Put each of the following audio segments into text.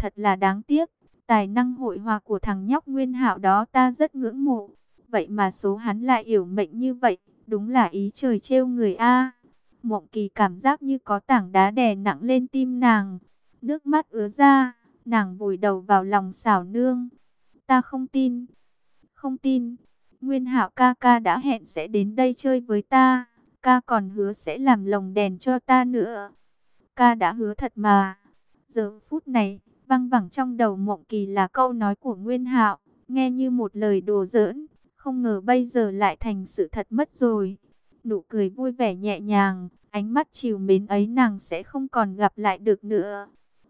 Thật là đáng tiếc, tài năng hội hòa của thằng nhóc Nguyên Hạo đó ta rất ngưỡng mộ. Vậy mà số hắn lại yểu mệnh như vậy, đúng là ý trời trêu người a. Mộng Kỳ cảm giác như có tảng đá đè nặng lên tim nàng, nước mắt ứa ra, nàng vùi đầu vào lòng xảo nương. Ta không tin, không tin, Nguyên Hạo ca ca đã hẹn sẽ đến đây chơi với ta, ca còn hứa sẽ làm lồng đèn cho ta nữa. Ca đã hứa thật mà. Giờ phút này, văng vẳng trong đầu Mộng Kỳ là câu nói của Nguyên Hạo, nghe như một lời đùa giỡn, không ngờ bây giờ lại thành sự thật mất rồi. Nụ cười vui vẻ nhẹ nhàng, ánh mắt chiều mến ấy nàng sẽ không còn gặp lại được nữa.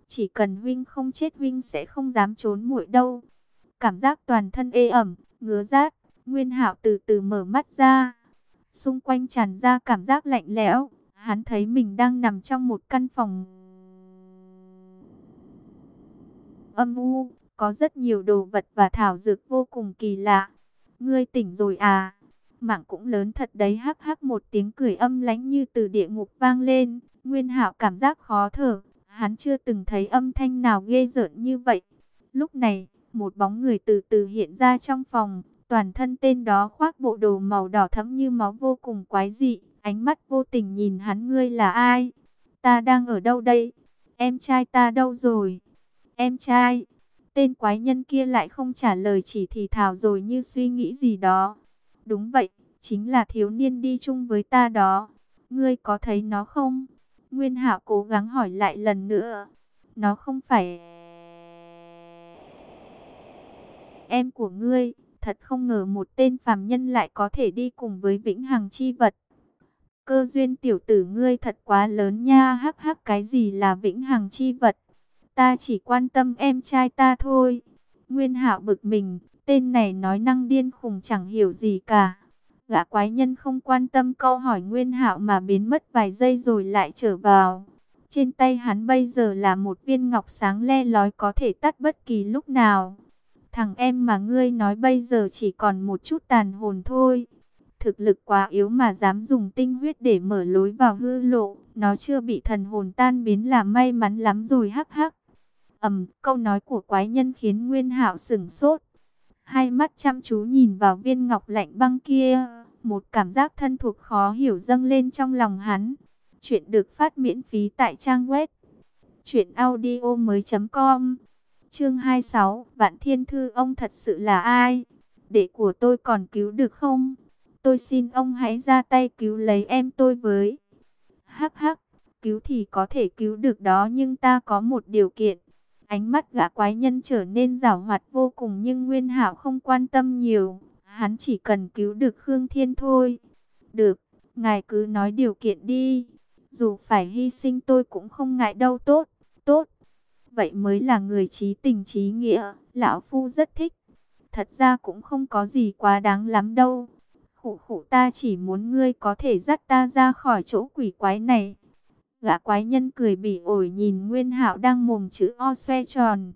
Chỉ cần huynh không chết huynh sẽ không dám trốn muội đâu. Cảm giác toàn thân ê ẩm, ngứa rát, Nguyên Hạo từ từ mở mắt ra. Xung quanh tràn ra cảm giác lạnh lẽo, hắn thấy mình đang nằm trong một căn phòng âm u, có rất nhiều đồ vật và thảo dược vô cùng kỳ lạ. Ngươi tỉnh rồi à? Mạng cũng lớn thật đấy hắc hắc một tiếng cười âm lánh như từ địa ngục vang lên. Nguyên Hạo cảm giác khó thở, hắn chưa từng thấy âm thanh nào ghê rợn như vậy. Lúc này, một bóng người từ từ hiện ra trong phòng, toàn thân tên đó khoác bộ đồ màu đỏ thẫm như máu vô cùng quái dị, ánh mắt vô tình nhìn hắn ngươi là ai? Ta đang ở đâu đây? Em trai ta đâu rồi? Em trai? Tên quái nhân kia lại không trả lời chỉ thì thào rồi như suy nghĩ gì đó. Đúng vậy, chính là thiếu niên đi chung với ta đó. Ngươi có thấy nó không? Nguyên Hạo cố gắng hỏi lại lần nữa. Nó không phải em của ngươi, thật không ngờ một tên phàm nhân lại có thể đi cùng với vĩnh hằng chi vật. Cơ duyên tiểu tử ngươi thật quá lớn nha, hắc hắc cái gì là vĩnh hằng chi vật? Ta chỉ quan tâm em trai ta thôi. Nguyên Hạo bực mình, tên này nói năng điên khùng chẳng hiểu gì cả. Gã quái nhân không quan tâm câu hỏi Nguyên Hạo mà biến mất vài giây rồi lại trở vào. Trên tay hắn bây giờ là một viên ngọc sáng le lói có thể tắt bất kỳ lúc nào. Thằng em mà ngươi nói bây giờ chỉ còn một chút tàn hồn thôi. Thực lực quá yếu mà dám dùng tinh huyết để mở lối vào hư lộ. Nó chưa bị thần hồn tan biến là may mắn lắm rồi hắc hắc ầm, câu nói của quái nhân khiến Nguyên Hạo sửng sốt. Hai mắt chăm chú nhìn vào viên ngọc lạnh băng kia, một cảm giác thân thuộc khó hiểu dâng lên trong lòng hắn. Chuyện được phát miễn phí tại trang web truyệnaudiomoi.com. Chương 26, Vạn Thiên thư ông thật sự là ai? Đệ của tôi còn cứu được không? Tôi xin ông hãy ra tay cứu lấy em tôi với. Hắc hắc, cứu thì có thể cứu được đó nhưng ta có một điều kiện. Ánh mắt gã quái nhân trở nên rảo hoạt vô cùng nhưng Nguyên Hạo không quan tâm nhiều. Hắn chỉ cần cứu được Khương Thiên thôi. Được, ngài cứ nói điều kiện đi. Dù phải hy sinh tôi cũng không ngại đâu tốt, tốt. Vậy mới là người trí tình trí nghĩa, lão phu rất thích. Thật ra cũng không có gì quá đáng lắm đâu. Khủ khủ ta chỉ muốn ngươi có thể dắt ta ra khỏi chỗ quỷ quái này. Gã quái nhân cười bỉ ổi nhìn Nguyên Hạo đang mồm chữ O xoe tròn.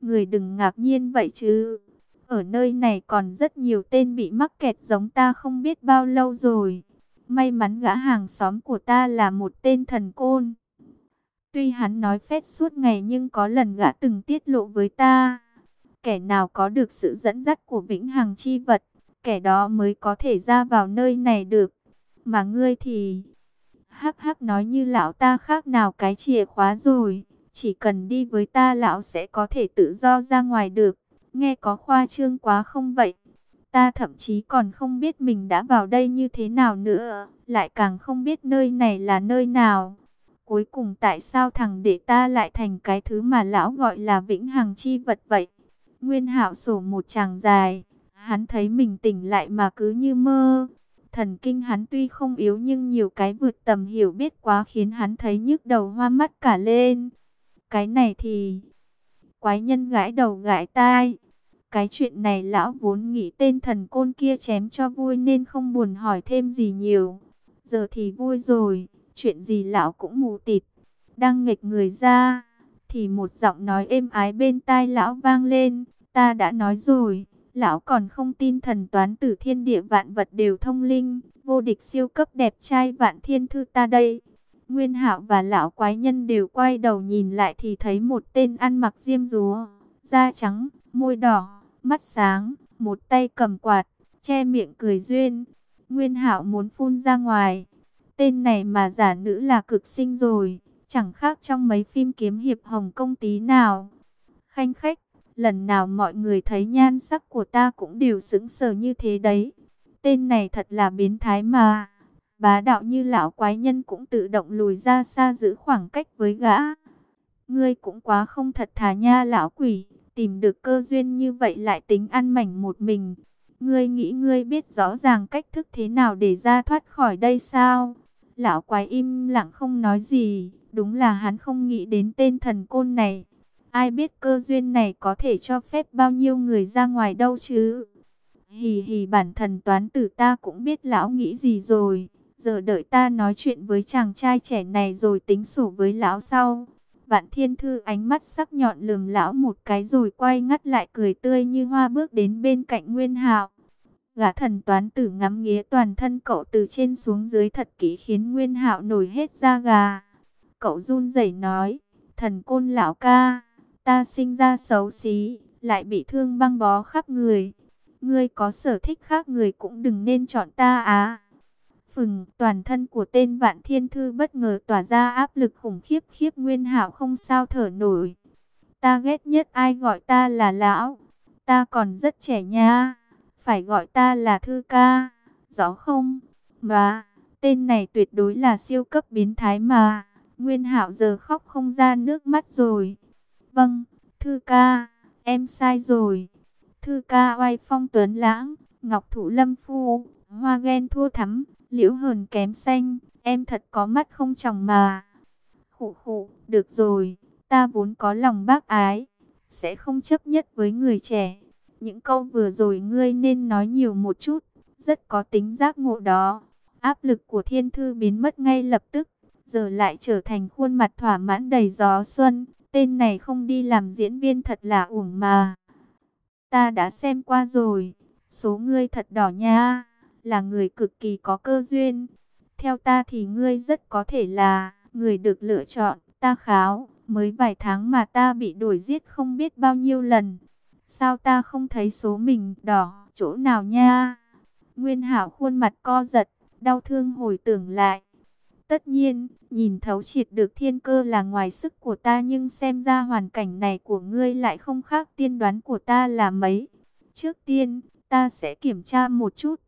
Người đừng ngạc nhiên vậy chứ. Ở nơi này còn rất nhiều tên bị mắc kẹt giống ta không biết bao lâu rồi. May mắn gã hàng xóm của ta là một tên thần côn. Tuy hắn nói phét suốt ngày nhưng có lần gã từng tiết lộ với ta. Kẻ nào có được sự dẫn dắt của vĩnh hằng chi vật, kẻ đó mới có thể ra vào nơi này được. Mà ngươi thì Hắc hắc nói như lão ta khác nào cái chìa khóa rồi. Chỉ cần đi với ta lão sẽ có thể tự do ra ngoài được. Nghe có khoa trương quá không vậy? Ta thậm chí còn không biết mình đã vào đây như thế nào nữa. Lại càng không biết nơi này là nơi nào. Cuối cùng tại sao thằng đệ ta lại thành cái thứ mà lão gọi là vĩnh hằng chi vật vậy? Nguyên hạo sổ một chàng dài. Hắn thấy mình tỉnh lại mà cứ như mơ. Thần kinh hắn tuy không yếu nhưng nhiều cái vượt tầm hiểu biết quá khiến hắn thấy nhức đầu hoa mắt cả lên. Cái này thì... Quái nhân gãi đầu gãi tai. Cái chuyện này lão vốn nghĩ tên thần côn kia chém cho vui nên không buồn hỏi thêm gì nhiều. Giờ thì vui rồi, chuyện gì lão cũng mù tịt. Đang nghịch người ra, thì một giọng nói êm ái bên tai lão vang lên. Ta đã nói rồi, Lão còn không tin thần toán tử thiên địa vạn vật đều thông linh, vô địch siêu cấp đẹp trai vạn thiên thư ta đây. Nguyên Hạo và lão quái nhân đều quay đầu nhìn lại thì thấy một tên ăn mặc diêm dúa, da trắng, môi đỏ, mắt sáng, một tay cầm quạt, che miệng cười duyên. Nguyên Hạo muốn phun ra ngoài. Tên này mà giả nữ là cực sinh rồi, chẳng khác trong mấy phim kiếm hiệp Hồng Công tí nào. Khanh khách, lần nào mọi người thấy nhan sắc của ta cũng đều sững sờ như thế đấy. Tên này thật là biến thái mà. Bá đạo như lão quái nhân cũng tự động lùi ra xa giữ khoảng cách với gã. Ngươi cũng quá không thật thà nha lão quỷ, tìm được cơ duyên như vậy lại tính ăn mảnh một mình. Ngươi nghĩ ngươi biết rõ ràng cách thức thế nào để ra thoát khỏi đây sao? Lão quái im lặng không nói gì, đúng là hắn không nghĩ đến tên thần côn này. Ai biết cơ duyên này có thể cho phép bao nhiêu người ra ngoài đâu chứ? Hì hì bản thần toán tử ta cũng biết lão nghĩ gì rồi. Giờ đợi ta nói chuyện với chàng trai trẻ này rồi tính sổ với lão sau. Vạn thiên thư ánh mắt sắc nhọn lườm lão một cái rồi quay ngắt lại cười tươi như hoa bước đến bên cạnh Nguyên Hạo. Gã thần toán tử ngắm nghía toàn thân cậu từ trên xuống dưới thật kỹ khiến Nguyên Hạo nổi hết da gà. Cậu run rẩy nói, thần côn lão ca, ta sinh ra xấu xí, lại bị thương băng bó khắp người. Ngươi có sở thích khác người cũng đừng nên chọn ta á. Phừng, toàn thân của tên vạn thiên thư bất ngờ tỏa ra áp lực khủng khiếp khiếp Nguyên Hạo không sao thở nổi. Ta ghét nhất ai gọi ta là lão, ta còn rất trẻ nha phải gọi ta là thư ca, rõ không? Mà, tên này tuyệt đối là siêu cấp biến thái mà. Nguyên Hạo giờ khóc không ra nước mắt rồi. Vâng, thư ca, em sai rồi. Thư ca oai phong tuấn lãng, ngọc thủ lâm phu, hoa ghen thua thắm, liễu hờn kém xanh, em thật có mắt không chồng mà. Khụ khụ, được rồi, ta vốn có lòng bác ái, sẽ không chấp nhất với người trẻ. Những câu vừa rồi ngươi nên nói nhiều một chút, rất có tính giác ngộ đó. Áp lực của thiên thư biến mất ngay lập tức, giờ lại trở thành khuôn mặt thỏa mãn đầy gió xuân. Tên này không đi làm diễn viên thật là uổng mà. Ta đã xem qua rồi, số ngươi thật đỏ nha, là người cực kỳ có cơ duyên. Theo ta thì ngươi rất có thể là người được lựa chọn, ta kháo, mới vài tháng mà ta bị đuổi giết không biết bao nhiêu lần. Sao ta không thấy số mình đỏ chỗ nào nha? Nguyên Hảo khuôn mặt co giật, đau thương hồi tưởng lại. Tất nhiên, nhìn thấu triệt được thiên cơ là ngoài sức của ta nhưng xem ra hoàn cảnh này của ngươi lại không khác tiên đoán của ta là mấy. Trước tiên, ta sẽ kiểm tra một chút.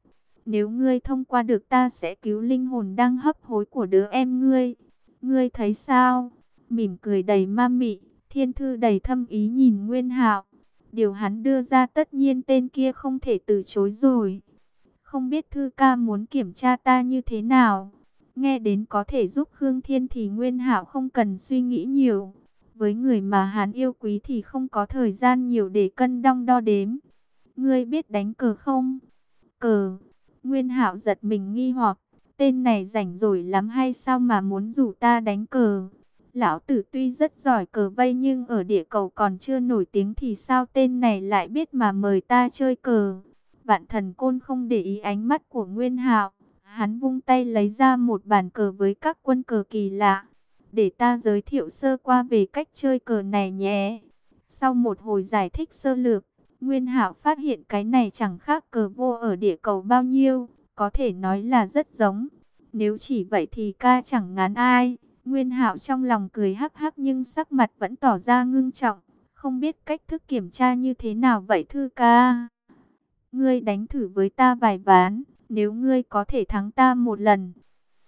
Nếu ngươi thông qua được ta sẽ cứu linh hồn đang hấp hối của đứa em ngươi. Ngươi thấy sao? Mỉm cười đầy ma mị, thiên thư đầy thâm ý nhìn Nguyên Hạo. Điều hắn đưa ra tất nhiên tên kia không thể từ chối rồi. Không biết Thư ca muốn kiểm tra ta như thế nào. Nghe đến có thể giúp Khương Thiên thì Nguyên Hạo không cần suy nghĩ nhiều. Với người mà hắn yêu quý thì không có thời gian nhiều để cân đong đo đếm. Ngươi biết đánh cờ không? Cờ. Nguyên Hạo giật mình nghi hoặc, tên này rảnh rỗi lắm hay sao mà muốn rủ ta đánh cờ? Lão tử tuy rất giỏi cờ vây nhưng ở địa cầu còn chưa nổi tiếng thì sao tên này lại biết mà mời ta chơi cờ. Vạn thần côn không để ý ánh mắt của Nguyên Hạo, hắn vung tay lấy ra một bản cờ với các quân cờ kỳ lạ. Để ta giới thiệu sơ qua về cách chơi cờ này nhé. Sau một hồi giải thích sơ lược, Nguyên Hạo phát hiện cái này chẳng khác cờ vô ở địa cầu bao nhiêu, có thể nói là rất giống. Nếu chỉ vậy thì ca chẳng ngán ai. Nguyên Hạo trong lòng cười hắc hắc nhưng sắc mặt vẫn tỏ ra ngưng trọng, không biết cách thức kiểm tra như thế nào vậy thư ca. Ngươi đánh thử với ta vài ván, nếu ngươi có thể thắng ta một lần.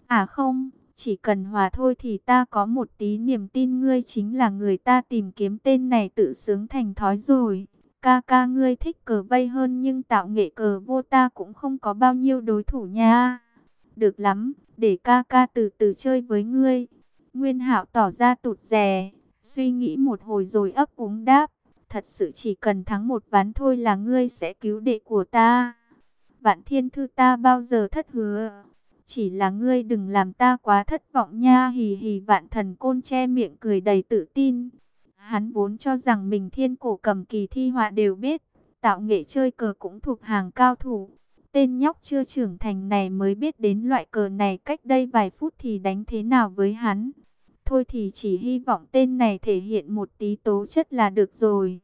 À không, chỉ cần hòa thôi thì ta có một tí niềm tin ngươi chính là người ta tìm kiếm tên này tự sướng thành thói rồi. Ca ca ngươi thích cờ vây hơn nhưng tạo nghệ cờ vô ta cũng không có bao nhiêu đối thủ nha. Được lắm, để ca ca từ từ chơi với ngươi. Nguyên Hạo tỏ ra tụt rè, suy nghĩ một hồi rồi ấp úng đáp, thật sự chỉ cần thắng một ván thôi là ngươi sẽ cứu đệ của ta. Vạn thiên thư ta bao giờ thất hứa, chỉ là ngươi đừng làm ta quá thất vọng nha hì hì vạn thần côn che miệng cười đầy tự tin. Hắn vốn cho rằng mình thiên cổ cầm kỳ thi họa đều biết, tạo nghệ chơi cờ cũng thuộc hàng cao thủ. Tên nhóc chưa trưởng thành này mới biết đến loại cờ này cách đây vài phút thì đánh thế nào với hắn. Thôi thì chỉ hy vọng tên này thể hiện một tí tố chất là được rồi.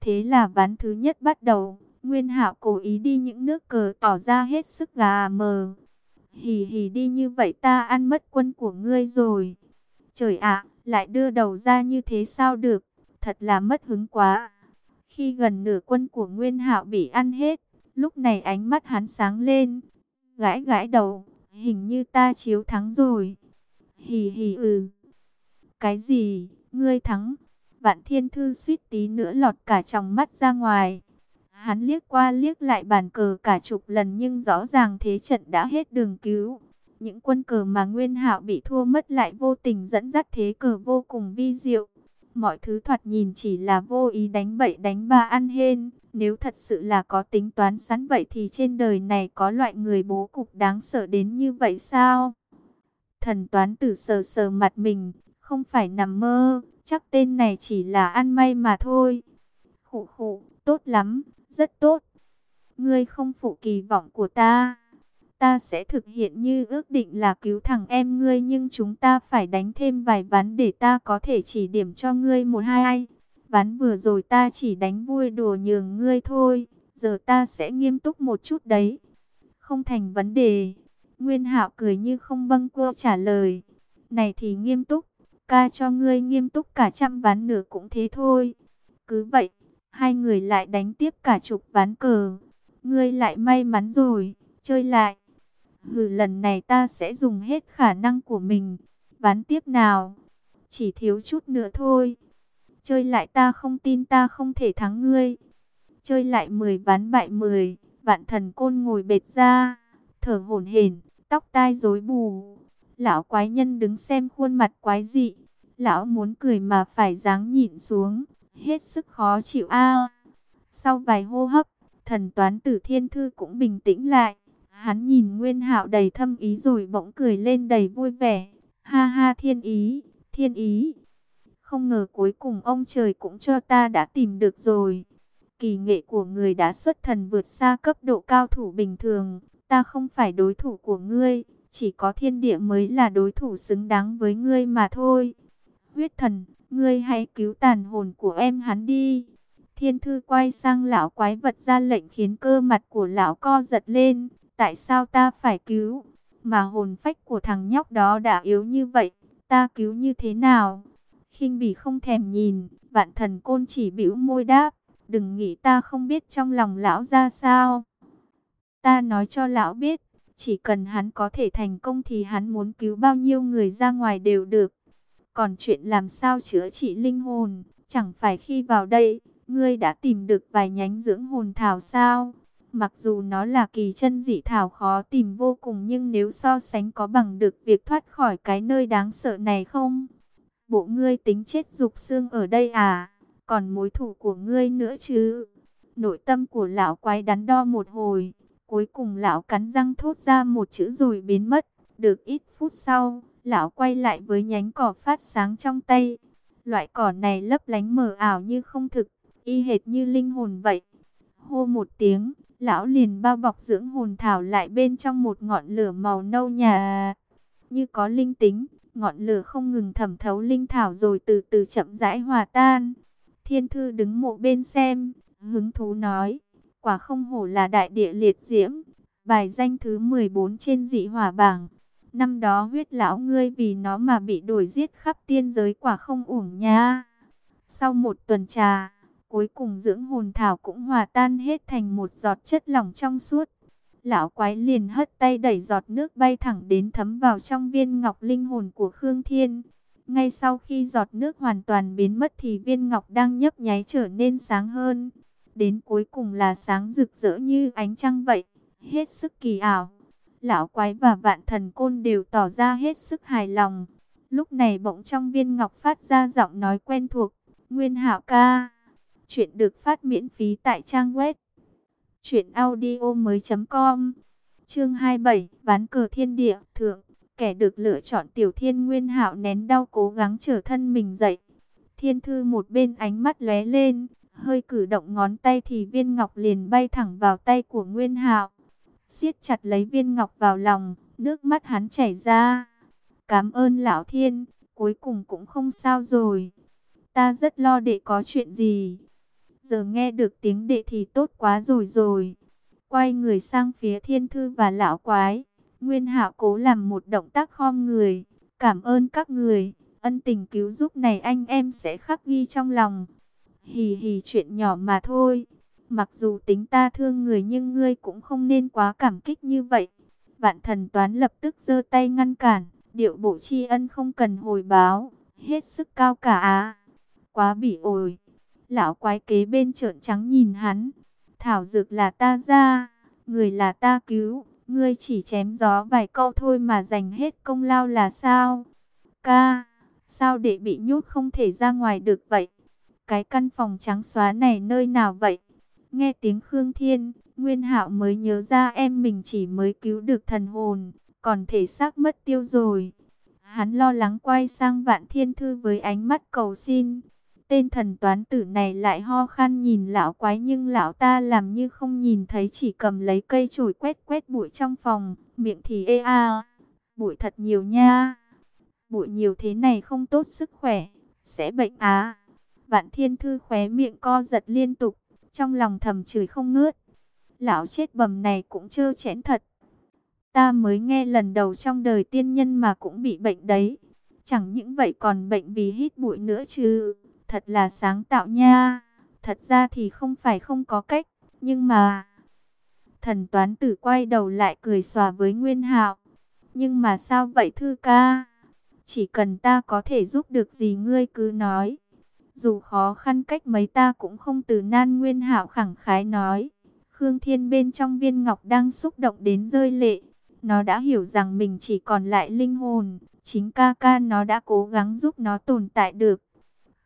Thế là ván thứ nhất bắt đầu. Nguyên Hạo cố ý đi những nước cờ tỏ ra hết sức gà mờ. Hì hì đi như vậy ta ăn mất quân của ngươi rồi. Trời ạ, lại đưa đầu ra như thế sao được, thật là mất hứng quá. Khi gần nửa quân của Nguyên Hạo bị ăn hết, lúc này ánh mắt hắn sáng lên, gãi gãi đầu, hình như ta chiếu thắng rồi. Hì hì ừ. Cái gì, ngươi thắng? Vạn Thiên Thư suýt tí nữa lọt cả trong mắt ra ngoài. Hắn liếc qua liếc lại bàn cờ cả chục lần nhưng rõ ràng thế trận đã hết đường cứu. Những quân cờ mà Nguyên Hạo bị thua mất lại vô tình dẫn dắt thế cờ vô cùng vi diệu. Mọi thứ thoạt nhìn chỉ là vô ý đánh bậy đánh ba ăn hên. Nếu thật sự là có tính toán sẵn vậy thì trên đời này có loại người bố cục đáng sợ đến như vậy sao? Thần toán tử sờ sờ mặt mình, không phải nằm mơ, chắc tên này chỉ là ăn may mà thôi. Khụ khụ, tốt lắm, rất tốt. Ngươi không phụ kỳ vọng của ta. Ta sẽ thực hiện như ước định là cứu thằng em ngươi nhưng chúng ta phải đánh thêm vài ván để ta có thể chỉ điểm cho ngươi một hai. ai, Ván vừa rồi ta chỉ đánh vui đùa nhường ngươi thôi, giờ ta sẽ nghiêm túc một chút đấy. Không thành vấn đề. Nguyên Hạo cười như không bâng quơ trả lời. Này thì nghiêm túc, ca cho ngươi nghiêm túc cả trăm ván nữa cũng thế thôi. Cứ vậy, hai người lại đánh tiếp cả chục ván cờ. Ngươi lại may mắn rồi, chơi lại. Hừ lần này ta sẽ dùng hết khả năng của mình. Ván tiếp nào? Chỉ thiếu chút nữa thôi. Chơi lại ta không tin ta không thể thắng ngươi. Chơi lại 10 ván bại 10. Vạn thần côn ngồi bệt ra. Thở hổn hển, tóc tai rối bù. Lão quái nhân đứng xem khuôn mặt quái dị. Lão muốn cười mà phải dáng nhịn xuống. Hết sức khó chịu a. Sau vài hô hấp, thần toán tử thiên thư cũng bình tĩnh lại. Hắn nhìn Nguyên Hạo đầy thâm ý rồi bỗng cười lên đầy vui vẻ. Ha ha thiên ý, thiên ý. Không ngờ cuối cùng ông trời cũng cho ta đã tìm được rồi. Kỳ nghệ của người đã xuất thần vượt xa cấp độ cao thủ bình thường. Ta không phải đối thủ của ngươi, chỉ có thiên địa mới là đối thủ xứng đáng với ngươi mà thôi. Huyết thần, ngươi hãy cứu tàn hồn của em hắn đi. Thiên thư quay sang lão quái vật ra lệnh khiến cơ mặt của lão co giật lên. Tại sao ta phải cứu? Mà hồn phách của thằng nhóc đó đã yếu như vậy, ta cứu như thế nào? khinh bỉ không thèm nhìn, vạn thần côn chỉ bĩu môi đáp, đừng nghĩ ta không biết trong lòng lão ra sao. Ta nói cho lão biết, chỉ cần hắn có thể thành công thì hắn muốn cứu bao nhiêu người ra ngoài đều được. Còn chuyện làm sao chữa trị linh hồn, chẳng phải khi vào đây, ngươi đã tìm được vài nhánh dưỡng hồn thảo sao? Mặc dù nó là kỳ chân dị thảo khó tìm vô cùng nhưng nếu so sánh có bằng được việc thoát khỏi cái nơi đáng sợ này không? Bộ ngươi tính chết dục xương ở đây à? Còn mối thủ của ngươi nữa chứ? Nội tâm của lão quái đắn đo một hồi. Cuối cùng lão cắn răng thốt ra một chữ rồi biến mất. Được ít phút sau, lão quay lại với nhánh cỏ phát sáng trong tay. Loại cỏ này lấp lánh mờ ảo như không thực, y hệt như linh hồn vậy. Hô một tiếng, lão liền bao bọc dưỡng hồn thảo lại bên trong một ngọn lửa màu nâu nhà. Như có linh tính, ngọn lửa không ngừng thẩm thấu linh thảo rồi từ từ chậm rãi hòa tan. Thiên thư đứng mộ bên xem, hứng thú nói, quả không hổ là đại địa liệt diễm, bài danh thứ 14 trên dị hỏa bảng. Năm đó huyết lão ngươi vì nó mà bị đuổi giết khắp tiên giới quả không uổng nha. Sau một tuần trà, cuối cùng dưỡng hồn thảo cũng hòa tan hết thành một giọt chất lỏng trong suốt. Lão quái liền hất tay đẩy giọt nước bay thẳng đến thấm vào trong viên ngọc linh hồn của Khương Thiên. Ngay sau khi giọt nước hoàn toàn biến mất thì viên ngọc đang nhấp nháy trở nên sáng hơn. Đến cuối cùng là sáng rực rỡ như ánh trăng vậy, hết sức kỳ ảo. Lão quái và vạn thần côn đều tỏ ra hết sức hài lòng. Lúc này bỗng trong viên ngọc phát ra giọng nói quen thuộc, Nguyên Hạo ca. Chuyện được phát miễn phí tại trang web Chuyện audio mới com Chương 27 Ván cờ thiên địa Thượng Kẻ được lựa chọn tiểu thiên nguyên hạo nén đau cố gắng trở thân mình dậy Thiên thư một bên ánh mắt lóe lên Hơi cử động ngón tay thì viên ngọc liền bay thẳng vào tay của nguyên hạo siết chặt lấy viên ngọc vào lòng, nước mắt hắn chảy ra. Cảm ơn lão thiên, cuối cùng cũng không sao rồi. Ta rất lo đệ có chuyện gì. Giờ nghe được tiếng đệ thì tốt quá rồi rồi. Quay người sang phía thiên thư và lão quái. Nguyên hạo cố làm một động tác khom người. Cảm ơn các người. Ân tình cứu giúp này anh em sẽ khắc ghi trong lòng. Hì hì chuyện nhỏ mà thôi. Mặc dù tính ta thương người nhưng ngươi cũng không nên quá cảm kích như vậy. Vạn thần toán lập tức giơ tay ngăn cản. Điệu bộ tri ân không cần hồi báo. Hết sức cao cả á. Quá bỉ ổi. Lão quái kế bên trợn trắng nhìn hắn. Thảo dược là ta ra. Người là ta cứu. Ngươi chỉ chém gió vài câu thôi mà dành hết công lao là sao? Ca, sao để bị nhốt không thể ra ngoài được vậy? Cái căn phòng trắng xóa này nơi nào vậy? Nghe tiếng Khương Thiên, Nguyên Hạo mới nhớ ra em mình chỉ mới cứu được thần hồn, còn thể xác mất tiêu rồi. Hắn lo lắng quay sang Vạn Thiên Thư với ánh mắt cầu xin. Tên thần toán tử này lại ho khan nhìn lão quái nhưng lão ta làm như không nhìn thấy chỉ cầm lấy cây chổi quét quét bụi trong phòng, miệng thì ê a. Bụi thật nhiều nha. Bụi nhiều thế này không tốt sức khỏe, sẽ bệnh á. Vạn Thiên Thư khóe miệng co giật liên tục, trong lòng thầm chửi không ngớt. Lão chết bầm này cũng trơ chẽn thật. Ta mới nghe lần đầu trong đời tiên nhân mà cũng bị bệnh đấy. Chẳng những vậy còn bệnh vì hít bụi nữa chứ. Thật là sáng tạo nha. Thật ra thì không phải không có cách. Nhưng mà... Thần toán tử quay đầu lại cười xòa với Nguyên hạo Nhưng mà sao vậy thư ca? Chỉ cần ta có thể giúp được gì ngươi cứ nói. Dù khó khăn cách mấy ta cũng không từ nan Nguyên hảo khẳng khái nói. Khương Thiên bên trong viên ngọc đang xúc động đến rơi lệ. Nó đã hiểu rằng mình chỉ còn lại linh hồn. Chính ca ca nó đã cố gắng giúp nó tồn tại được.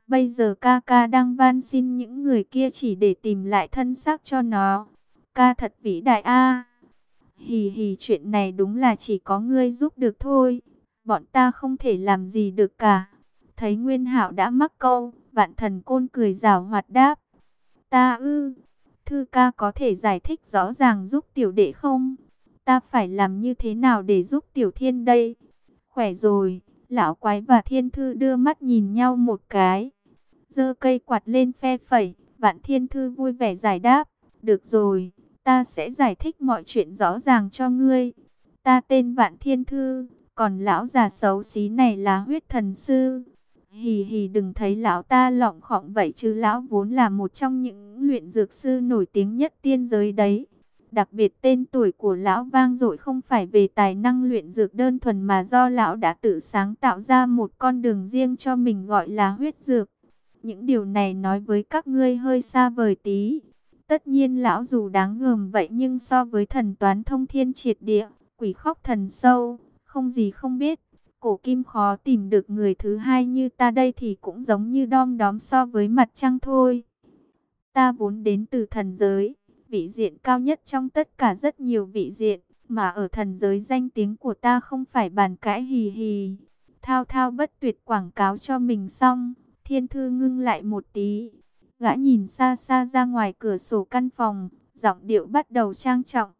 Bây giờ ca ca đang van xin những người kia chỉ để tìm lại thân xác cho nó. Ca thật vĩ đại a. Hì hì chuyện này đúng là chỉ có ngươi giúp được thôi. Bọn ta không thể làm gì được cả. Thấy Nguyên Hạo đã mắc câu, vạn thần côn cười rào hoạt đáp. Ta ư, thư ca có thể giải thích rõ ràng giúp tiểu đệ không? Ta phải làm như thế nào để giúp tiểu thiên đây? Khỏe rồi, lão quái và thiên thư đưa mắt nhìn nhau một cái giơ cây quạt lên phe phẩy, Vạn Thiên Thư vui vẻ giải đáp, được rồi, ta sẽ giải thích mọi chuyện rõ ràng cho ngươi. Ta tên Vạn Thiên Thư, còn lão già xấu xí này là huyết thần sư. Hì hì đừng thấy lão ta lọng khọng vậy chứ lão vốn là một trong những luyện dược sư nổi tiếng nhất tiên giới đấy. Đặc biệt tên tuổi của lão vang dội không phải về tài năng luyện dược đơn thuần mà do lão đã tự sáng tạo ra một con đường riêng cho mình gọi là huyết dược. Những điều này nói với các ngươi hơi xa vời tí. Tất nhiên lão dù đáng ngờm vậy nhưng so với thần toán thông thiên triệt địa, quỷ khóc thần sâu, không gì không biết. Cổ kim khó tìm được người thứ hai như ta đây thì cũng giống như đom đóm so với mặt trăng thôi. Ta vốn đến từ thần giới, vị diện cao nhất trong tất cả rất nhiều vị diện, mà ở thần giới danh tiếng của ta không phải bàn cãi hì hì. Thao thao bất tuyệt quảng cáo cho mình xong, Thiên thư ngưng lại một tí. Gã nhìn xa xa ra ngoài cửa sổ căn phòng, giọng điệu bắt đầu trang trọng.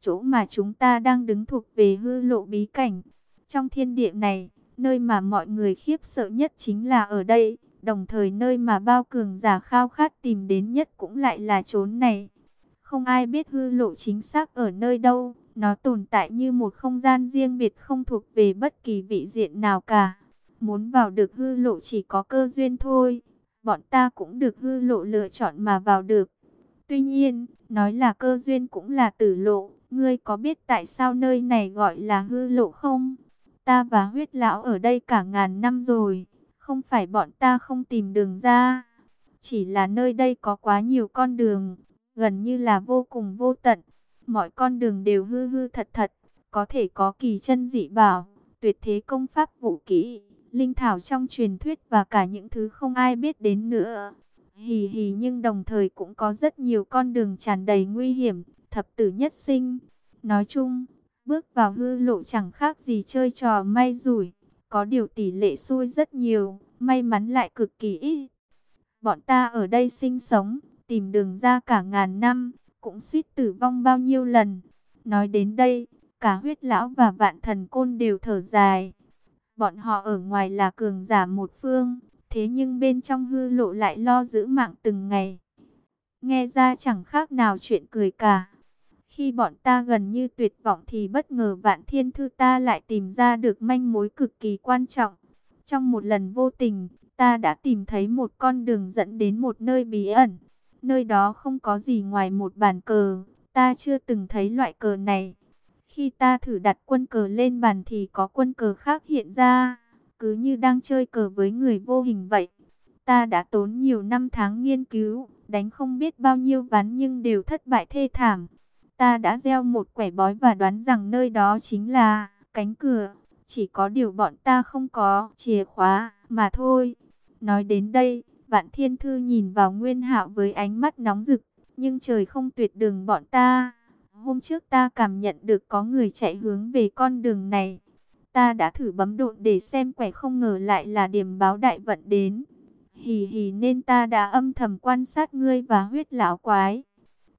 Chỗ mà chúng ta đang đứng thuộc về hư lộ bí cảnh. Trong thiên địa này, nơi mà mọi người khiếp sợ nhất chính là ở đây. Đồng thời nơi mà bao cường giả khao khát tìm đến nhất cũng lại là chốn này. Không ai biết hư lộ chính xác ở nơi đâu. Nó tồn tại như một không gian riêng biệt không thuộc về bất kỳ vị diện nào cả. Muốn vào được hư lộ chỉ có cơ duyên thôi. Bọn ta cũng được hư lộ lựa chọn mà vào được. Tuy nhiên, nói là cơ duyên cũng là tử lộ. Ngươi có biết tại sao nơi này gọi là hư lộ không? Ta và huyết lão ở đây cả ngàn năm rồi. Không phải bọn ta không tìm đường ra. Chỉ là nơi đây có quá nhiều con đường. Gần như là vô cùng vô tận. Mọi con đường đều hư hư thật thật. Có thể có kỳ chân dị bảo. Tuyệt thế công pháp vũ kỹ linh thảo trong truyền thuyết và cả những thứ không ai biết đến nữa. Hì hì nhưng đồng thời cũng có rất nhiều con đường tràn đầy nguy hiểm, thập tử nhất sinh. Nói chung, bước vào hư lộ chẳng khác gì chơi trò may rủi, có điều tỷ lệ xui rất nhiều, may mắn lại cực kỳ ít. Bọn ta ở đây sinh sống, tìm đường ra cả ngàn năm, cũng suýt tử vong bao nhiêu lần. Nói đến đây, cả huyết lão và vạn thần côn đều thở dài. Bọn họ ở ngoài là cường giả một phương, thế nhưng bên trong hư lộ lại lo giữ mạng từng ngày. Nghe ra chẳng khác nào chuyện cười cả. Khi bọn ta gần như tuyệt vọng thì bất ngờ vạn thiên thư ta lại tìm ra được manh mối cực kỳ quan trọng. Trong một lần vô tình, ta đã tìm thấy một con đường dẫn đến một nơi bí ẩn. Nơi đó không có gì ngoài một bàn cờ, ta chưa từng thấy loại cờ này. Khi ta thử đặt quân cờ lên bàn thì có quân cờ khác hiện ra, cứ như đang chơi cờ với người vô hình vậy. Ta đã tốn nhiều năm tháng nghiên cứu, đánh không biết bao nhiêu ván nhưng đều thất bại thê thảm. Ta đã gieo một quẻ bói và đoán rằng nơi đó chính là cánh cửa. Chỉ có điều bọn ta không có chìa khóa mà thôi. Nói đến đây, Vạn Thiên Thư nhìn vào Nguyên Hạo với ánh mắt nóng rực. Nhưng trời không tuyệt đường bọn ta. Hôm trước ta cảm nhận được có người chạy hướng về con đường này. Ta đã thử bấm độn để xem quẻ không ngờ lại là điểm báo đại vận đến. Hì hì nên ta đã âm thầm quan sát ngươi và huyết lão quái.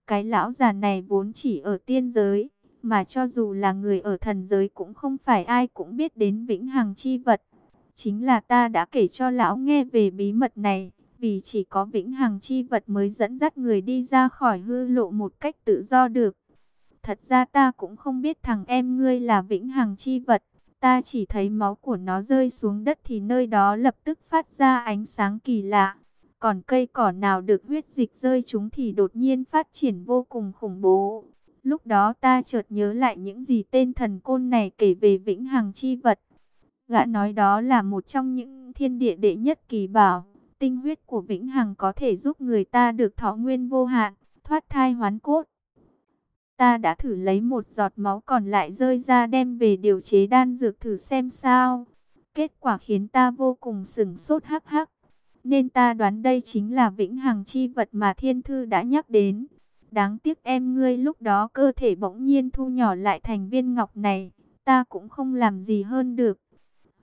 Cái lão già này vốn chỉ ở tiên giới, mà cho dù là người ở thần giới cũng không phải ai cũng biết đến vĩnh hằng chi vật. Chính là ta đã kể cho lão nghe về bí mật này, vì chỉ có vĩnh hằng chi vật mới dẫn dắt người đi ra khỏi hư lộ một cách tự do được. Thật ra ta cũng không biết thằng em ngươi là vĩnh hằng chi vật, ta chỉ thấy máu của nó rơi xuống đất thì nơi đó lập tức phát ra ánh sáng kỳ lạ. Còn cây cỏ nào được huyết dịch rơi chúng thì đột nhiên phát triển vô cùng khủng bố. Lúc đó ta chợt nhớ lại những gì tên thần côn này kể về vĩnh hằng chi vật. Gã nói đó là một trong những thiên địa đệ nhất kỳ bảo. Tinh huyết của vĩnh hằng có thể giúp người ta được thọ nguyên vô hạn, thoát thai hoán cốt. Ta đã thử lấy một giọt máu còn lại rơi ra đem về điều chế đan dược thử xem sao. Kết quả khiến ta vô cùng sửng sốt hắc hắc. Nên ta đoán đây chính là vĩnh hằng chi vật mà thiên thư đã nhắc đến. Đáng tiếc em ngươi lúc đó cơ thể bỗng nhiên thu nhỏ lại thành viên ngọc này. Ta cũng không làm gì hơn được.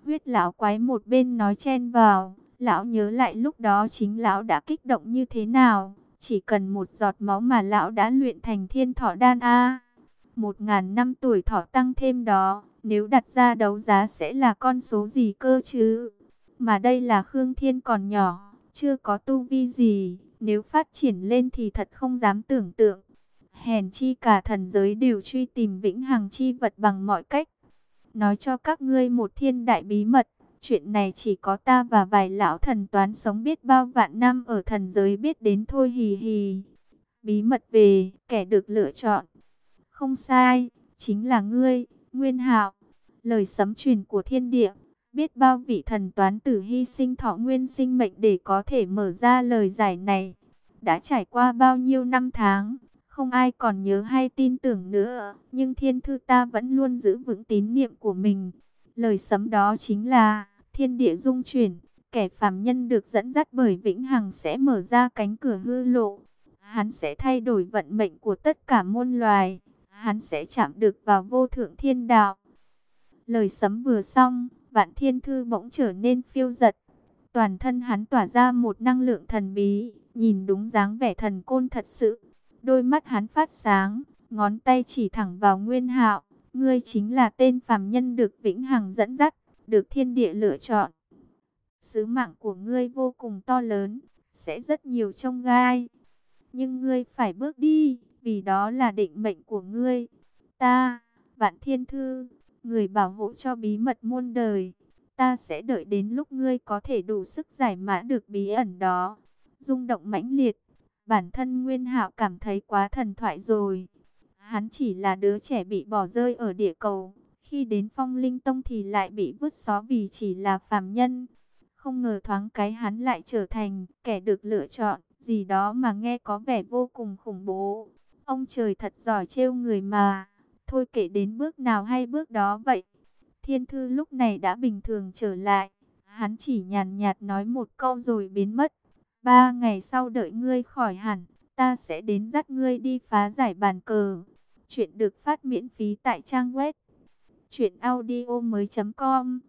Huyết lão quái một bên nói chen vào. Lão nhớ lại lúc đó chính lão đã kích động như thế nào. Chỉ cần một giọt máu mà lão đã luyện thành thiên thọ đan A. Một ngàn năm tuổi thọ tăng thêm đó. Nếu đặt ra đấu giá sẽ là con số gì cơ chứ? Mà đây là Khương Thiên còn nhỏ, chưa có tu vi gì, nếu phát triển lên thì thật không dám tưởng tượng. Hèn chi cả thần giới đều truy tìm vĩnh hằng chi vật bằng mọi cách. Nói cho các ngươi một thiên đại bí mật, chuyện này chỉ có ta và vài lão thần toán sống biết bao vạn năm ở thần giới biết đến thôi hì hì. Bí mật về, kẻ được lựa chọn. Không sai, chính là ngươi, Nguyên Hạo. Lời sấm truyền của thiên địa, Biết bao vị thần toán tử hy sinh thọ nguyên sinh mệnh để có thể mở ra lời giải này. Đã trải qua bao nhiêu năm tháng, không ai còn nhớ hay tin tưởng nữa. Nhưng thiên thư ta vẫn luôn giữ vững tín niệm của mình. Lời sấm đó chính là thiên địa dung chuyển. Kẻ phàm nhân được dẫn dắt bởi vĩnh hằng sẽ mở ra cánh cửa hư lộ. Hắn sẽ thay đổi vận mệnh của tất cả môn loài. Hắn sẽ chạm được vào vô thượng thiên đạo. Lời sấm vừa xong, Vạn Thiên Thư bỗng trở nên phiêu giật. Toàn thân hắn tỏa ra một năng lượng thần bí, nhìn đúng dáng vẻ thần côn thật sự. Đôi mắt hắn phát sáng, ngón tay chỉ thẳng vào Nguyên Hạo, ngươi chính là tên phàm nhân được vĩnh hằng dẫn dắt, được thiên địa lựa chọn. Sứ mạng của ngươi vô cùng to lớn, sẽ rất nhiều trông gai. Nhưng ngươi phải bước đi, vì đó là định mệnh của ngươi. Ta, Vạn Thiên Thư, người bảo hộ cho bí mật muôn đời. Ta sẽ đợi đến lúc ngươi có thể đủ sức giải mã được bí ẩn đó. Rung động mãnh liệt, bản thân Nguyên Hạo cảm thấy quá thần thoại rồi. Hắn chỉ là đứa trẻ bị bỏ rơi ở địa cầu, khi đến Phong Linh Tông thì lại bị vứt xó vì chỉ là phàm nhân. Không ngờ thoáng cái hắn lại trở thành kẻ được lựa chọn, gì đó mà nghe có vẻ vô cùng khủng bố. Ông trời thật giỏi trêu người mà. Thôi kể đến bước nào hay bước đó vậy. Thiên thư lúc này đã bình thường trở lại. Hắn chỉ nhàn nhạt nói một câu rồi biến mất. Ba ngày sau đợi ngươi khỏi hẳn, ta sẽ đến dắt ngươi đi phá giải bàn cờ. Chuyện được phát miễn phí tại trang web truyệnaudiomoi.com.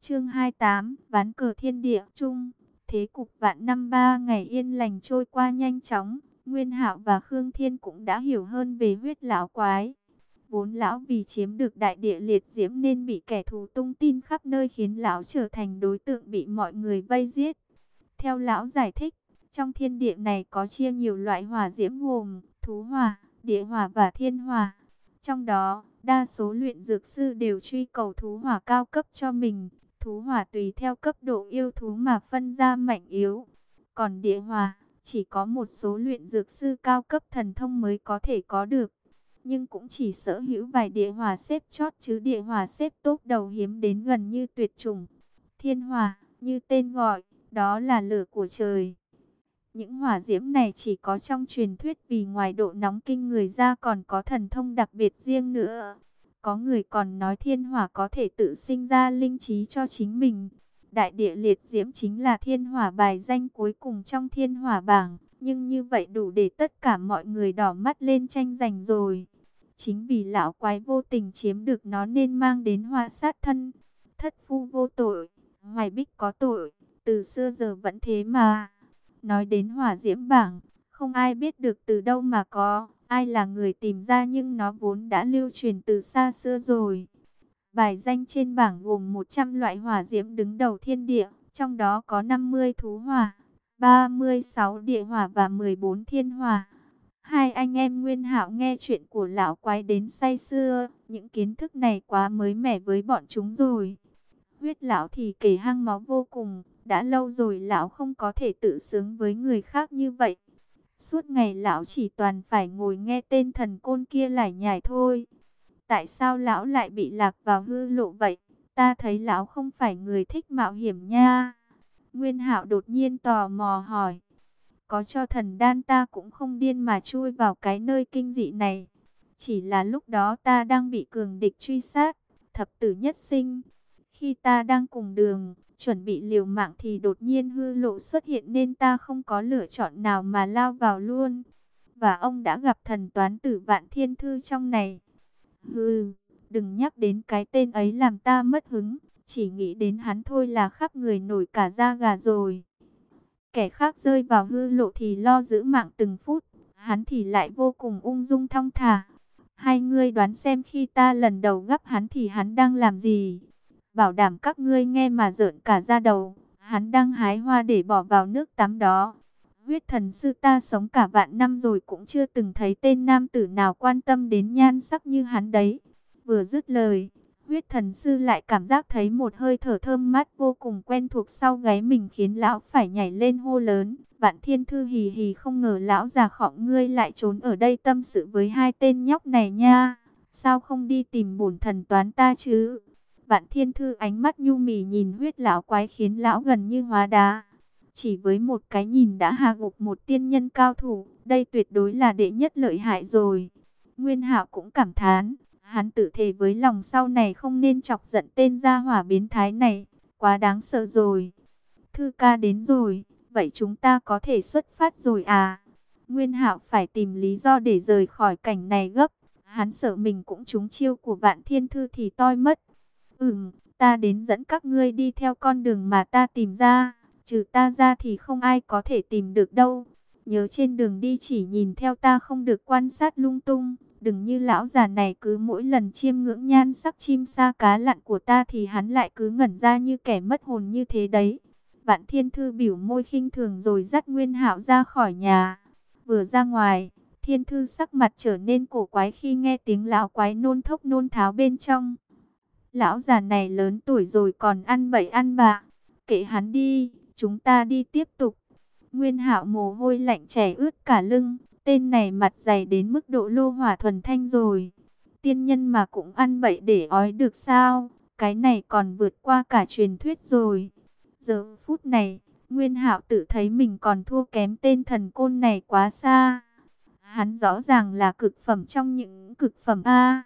Chương 28, ván cờ thiên địa chung. Thế cục vạn năm ba ngày yên lành trôi qua nhanh chóng, Nguyên Hạo và Khương Thiên cũng đã hiểu hơn về huyết lão quái. Vốn lão vì chiếm được đại địa liệt diễm nên bị kẻ thù tung tin khắp nơi khiến lão trở thành đối tượng bị mọi người vây giết. Theo lão giải thích, trong thiên địa này có chia nhiều loại hỏa diễm gồm thú hỏa, địa hỏa và thiên hỏa. Trong đó, đa số luyện dược sư đều truy cầu thú hỏa cao cấp cho mình. Thú hỏa tùy theo cấp độ yêu thú mà phân ra mạnh yếu. Còn địa hỏa, chỉ có một số luyện dược sư cao cấp thần thông mới có thể có được. Nhưng cũng chỉ sở hữu vài địa hỏa xếp chót chứ địa hỏa xếp tốt đầu hiếm đến gần như tuyệt chủng. Thiên hỏa, như tên gọi, đó là lửa của trời. Những hỏa diễm này chỉ có trong truyền thuyết vì ngoài độ nóng kinh người ra còn có thần thông đặc biệt riêng nữa. Có người còn nói thiên hỏa có thể tự sinh ra linh trí cho chính mình. Đại địa liệt diễm chính là thiên hỏa bài danh cuối cùng trong thiên hỏa bảng. Nhưng như vậy đủ để tất cả mọi người đỏ mắt lên tranh giành rồi. Chính vì lão quái vô tình chiếm được nó nên mang đến hoa sát thân. Thất phu vô tội, hoài bích có tội, từ xưa giờ vẫn thế mà. Nói đến hỏa diễm bảng, không ai biết được từ đâu mà có, ai là người tìm ra nhưng nó vốn đã lưu truyền từ xa xưa rồi. Bài danh trên bảng gồm 100 loại hỏa diễm đứng đầu thiên địa, trong đó có 50 thú hỏa, 36 địa hỏa và 14 thiên hỏa. Hai anh em Nguyên Hạo nghe chuyện của lão quái đến say xưa, những kiến thức này quá mới mẻ với bọn chúng rồi. Huyết lão thì kể hăng máu vô cùng, đã lâu rồi lão không có thể tự sướng với người khác như vậy. Suốt ngày lão chỉ toàn phải ngồi nghe tên thần côn kia lải nhải thôi. Tại sao lão lại bị lạc vào hư lộ vậy? Ta thấy lão không phải người thích mạo hiểm nha. Nguyên hạo đột nhiên tò mò hỏi. Có cho thần đan ta cũng không điên mà chui vào cái nơi kinh dị này. Chỉ là lúc đó ta đang bị cường địch truy sát, thập tử nhất sinh. Khi ta đang cùng đường, chuẩn bị liều mạng thì đột nhiên hư lộ xuất hiện nên ta không có lựa chọn nào mà lao vào luôn. Và ông đã gặp thần toán tử vạn thiên thư trong này. Hừ, đừng nhắc đến cái tên ấy làm ta mất hứng, chỉ nghĩ đến hắn thôi là khắp người nổi cả da gà rồi. Kẻ khác rơi vào hư lộ thì lo giữ mạng từng phút, hắn thì lại vô cùng ung dung thong thả. Hai ngươi đoán xem khi ta lần đầu gấp hắn thì hắn đang làm gì? bảo đảm các ngươi nghe mà rợn cả da đầu. Hắn đang hái hoa để bỏ vào nước tắm đó. Huyết thần sư ta sống cả vạn năm rồi cũng chưa từng thấy tên nam tử nào quan tâm đến nhan sắc như hắn đấy. Vừa dứt lời, huyết thần sư lại cảm giác thấy một hơi thở thơm mát vô cùng quen thuộc sau gáy mình khiến lão phải nhảy lên hô lớn. Vạn thiên thư hì hì không ngờ lão già khọng ngươi lại trốn ở đây tâm sự với hai tên nhóc này nha. Sao không đi tìm bổn thần toán ta chứ? Vạn Thiên Thư ánh mắt nhu mì nhìn huyết lão quái khiến lão gần như hóa đá. Chỉ với một cái nhìn đã hạ gục một tiên nhân cao thủ, đây tuyệt đối là đệ nhất lợi hại rồi. Nguyên Hạo cũng cảm thán, hắn tự thề với lòng sau này không nên chọc giận tên gia hỏa biến thái này, quá đáng sợ rồi. Thư ca đến rồi, vậy chúng ta có thể xuất phát rồi à? Nguyên Hạo phải tìm lý do để rời khỏi cảnh này gấp, hắn sợ mình cũng trúng chiêu của Vạn Thiên Thư thì toi mất. Ừm, ta đến dẫn các ngươi đi theo con đường mà ta tìm ra. Trừ ta ra thì không ai có thể tìm được đâu. Nhớ trên đường đi chỉ nhìn theo ta không được quan sát lung tung. Đừng như lão già này cứ mỗi lần chiêm ngưỡng nhan sắc chim sa cá lặn của ta thì hắn lại cứ ngẩn ra như kẻ mất hồn như thế đấy. Vạn thiên thư biểu môi khinh thường rồi dắt Nguyên hạo ra khỏi nhà. Vừa ra ngoài, thiên thư sắc mặt trở nên cổ quái khi nghe tiếng lão quái nôn thốc nôn tháo bên trong. Lão già này lớn tuổi rồi còn ăn bậy ăn bạ. Kệ hắn đi, chúng ta đi tiếp tục. Nguyên hạo mồ hôi lạnh chảy ướt cả lưng. Tên này mặt dày đến mức độ lô hỏa thuần thanh rồi. Tiên nhân mà cũng ăn bậy để ói được sao? Cái này còn vượt qua cả truyền thuyết rồi. Giờ phút này, Nguyên hạo tự thấy mình còn thua kém tên thần côn này quá xa. Hắn rõ ràng là cực phẩm trong những cực phẩm A.